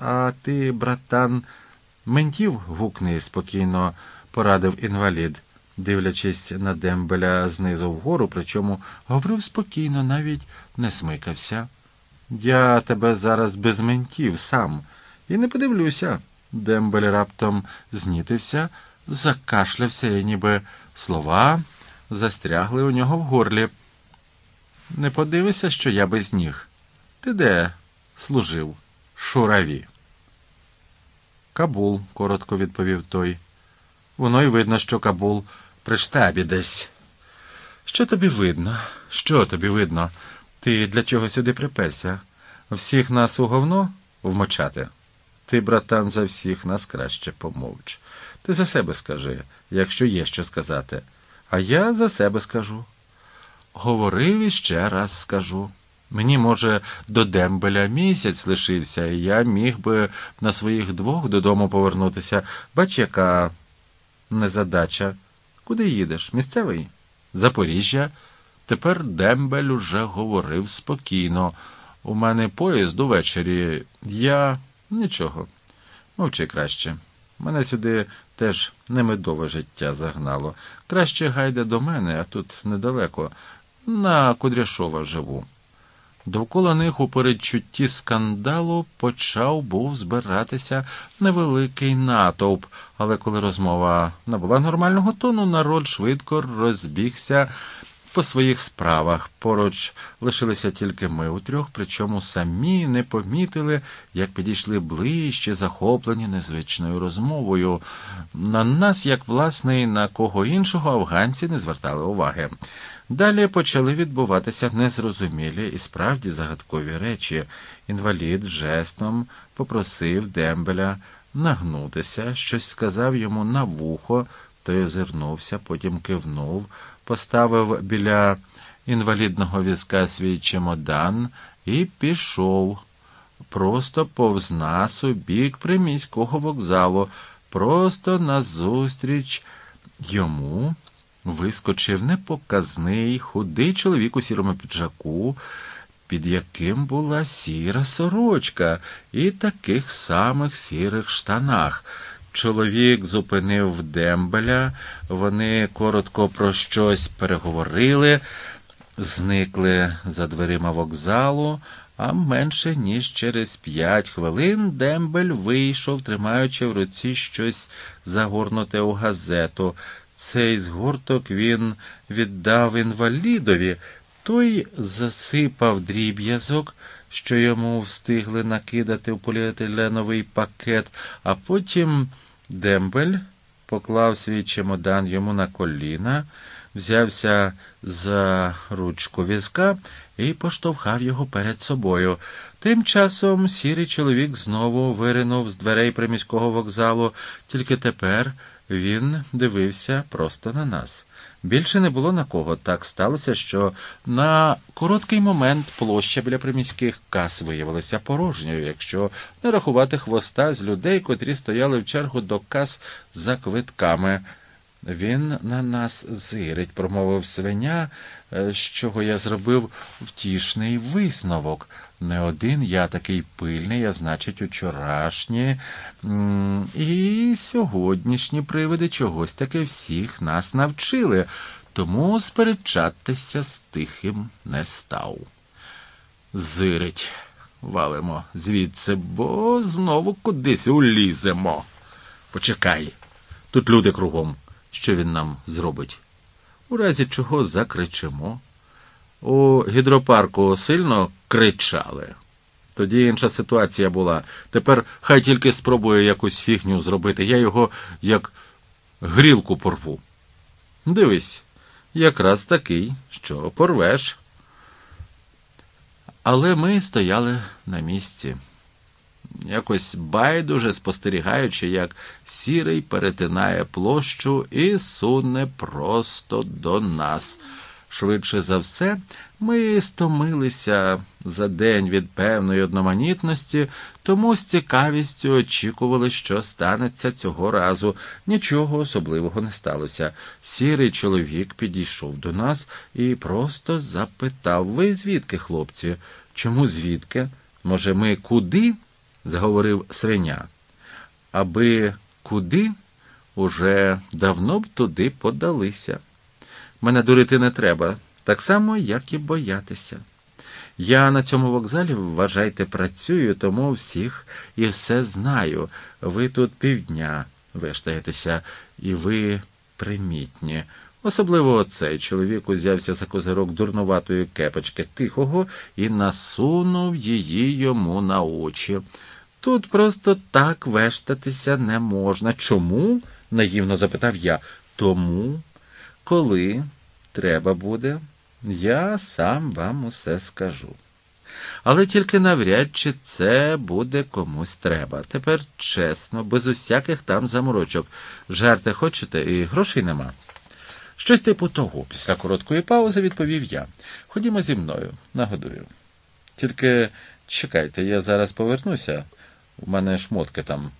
А ти, братан, ментів гукни, спокійно порадив інвалід, дивлячись на дембеля знизу вгору, причому говорив спокійно, навіть не смикався. Я тебе зараз без ментів сам і не подивлюся. Дембель раптом знітився, закашлявся і ніби слова застрягли у нього в горлі. Не подивися, що я без ніг. Ти де служив? Шураві. Кабул, коротко відповів той. Воно й видно, що Кабул при штабі десь. Що тобі видно? Що тобі видно? Ти для чого сюди приперся? Всіх нас у говно вмочати? Ти, братан, за всіх нас краще помовч. Ти за себе скажи, якщо є що сказати. А я за себе скажу. Говорив і ще раз скажу. Мені, може, до дембеля місяць лишився, і я міг би на своїх двох додому повернутися. Бач, яка незадача. Куди їдеш? Місцевий? Запоріжжя. Тепер дембель уже говорив спокійно. У мене поїзд увечері. Я нічого. Мовчи краще. Мене сюди теж немедове життя загнало. Краще гайде до мене, а тут недалеко. На Кудряшова живу. Довкола них у передчутті скандалу почав був збиратися невеликий натовп, але коли розмова набула нормального тону, народ швидко розбігся по своїх справах. Поруч лишилися тільки ми утрьох, причому самі не помітили, як підійшли ближче, захоплені незвичною розмовою. На нас, як власне, і на кого іншого афганці не звертали уваги. Далі почали відбуватися незрозумілі і справді загадкові речі. Інвалід жестом попросив дембеля нагнутися, щось сказав йому на вухо, той озирнувся, потім кивнув, поставив біля інвалідного візка свій чемодан і пішов просто повз нас у бік приміського вокзалу, просто назустріч йому. Вискочив непоказний, худий чоловік у сірому піджаку, під яким була сіра сорочка і таких самих сірих штанах. Чоловік зупинив дембеля, вони коротко про щось переговорили, зникли за дверима вокзалу, а менше ніж через п'ять хвилин дембель вийшов, тримаючи в руці щось загорнуте у газету. Цей згорток він віддав інвалідові, той засипав дріб'язок, що йому встигли накидати в поліетиленовий пакет, а потім дембель поклав свій чемодан йому на коліна, взявся за ручку візка і поштовхав його перед собою. Тим часом сірий чоловік знову виринув з дверей приміського вокзалу, тільки тепер. Він дивився просто на нас. Більше не було на кого. Так сталося, що на короткий момент площа біля приміських кас виявилася порожньою, якщо не рахувати хвоста з людей, котрі стояли в чергу до кас за квитками. Він на нас зирить, промовив свиня, з чого я зробив втішний висновок. Не один я такий пильний, а значить, учорашні і сьогоднішні привиди чогось таки всіх нас навчили, тому сперечатися з тихим не став. Зирить, валимо звідси, бо знову кудись уліземо. Почекай, тут люди кругом. Що він нам зробить? У разі чого закричимо. У гідропарку сильно кричали. Тоді інша ситуація була. Тепер хай тільки спробує якусь фігню зробити. Я його як грілку порву. Дивись, якраз такий, що порвеш. Але ми стояли на місці, якось байдуже спостерігаючи, як сірий перетинає площу і суне просто до нас. Швидше за все, ми стомилися за день від певної одноманітності, тому з цікавістю очікували, що станеться цього разу. Нічого особливого не сталося. Сірий чоловік підійшов до нас і просто запитав: Ви звідки, хлопці? Чому звідки? Може, ми куди? Заговорив свиня. Аби куди, уже давно б туди подалися. Мене дурити не треба, так само, як і боятися. Я на цьому вокзалі, вважайте, працюю, тому всіх і все знаю. Ви тут півдня вештаєтеся, і ви примітні. Особливо оцей чоловік узявся за козирок дурнуватої кепочки тихого і насунув її йому на очі. Тут просто так вештатися не можна. Чому? наївно запитав я. Тому, коли треба буде, я сам вам усе скажу. Але тільки навряд чи це буде комусь треба. Тепер чесно, без усяких там заморочок. Жарти хочете і грошей нема. Щось типу того, після короткої паузи відповів я. Ходімо зі мною, нагодую. Тільки чекайте, я зараз повернуся. У мене шмотки там